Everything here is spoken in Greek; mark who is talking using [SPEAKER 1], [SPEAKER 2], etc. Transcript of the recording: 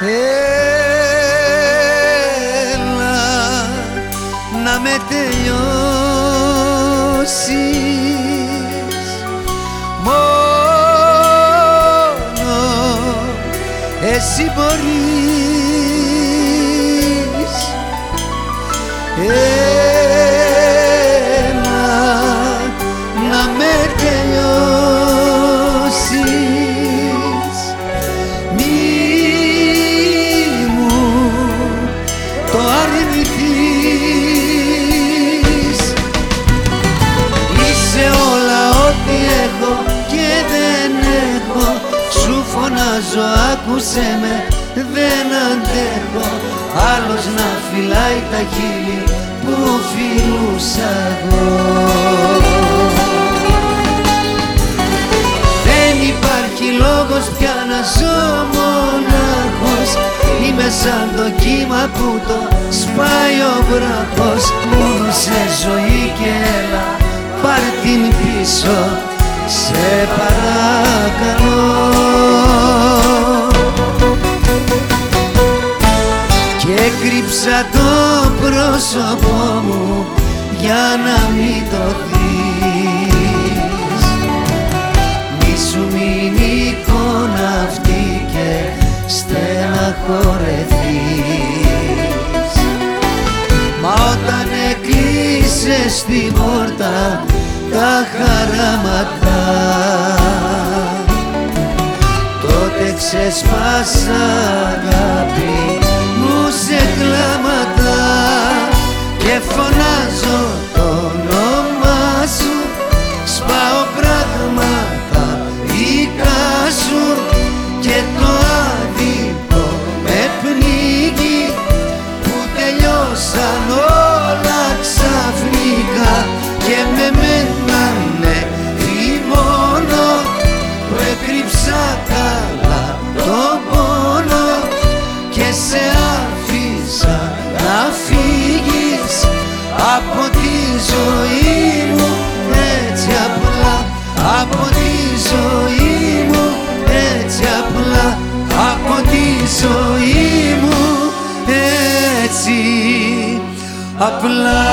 [SPEAKER 1] Έλα να με τελειώσεις. Μόνο εσύ μπορείς το αρνηθείς Είσαι όλα ό,τι έχω και δεν έχω. Σου φωνάζω άκουσέ με δεν αντέχω. Άλλος να φυλάει τα χείλη που φιλούσα εγώ σαν το κύμα που το σπάει ο βράχος Μόνο σε ζωή και έλα πάρ την πίσω Σε παρακαλώ. Και κρύψα το πρόσωπό μου για να μην το δεις στεναχωρεθείς Μα όταν έκλεισες την πόρτα τα χαράματα τότε ξεσπάσα να φύγεις από τη ζωή μου έτσι απλά. Από τη ζωή μου έτσι απλά. Από τη ζωή μου έτσι απλά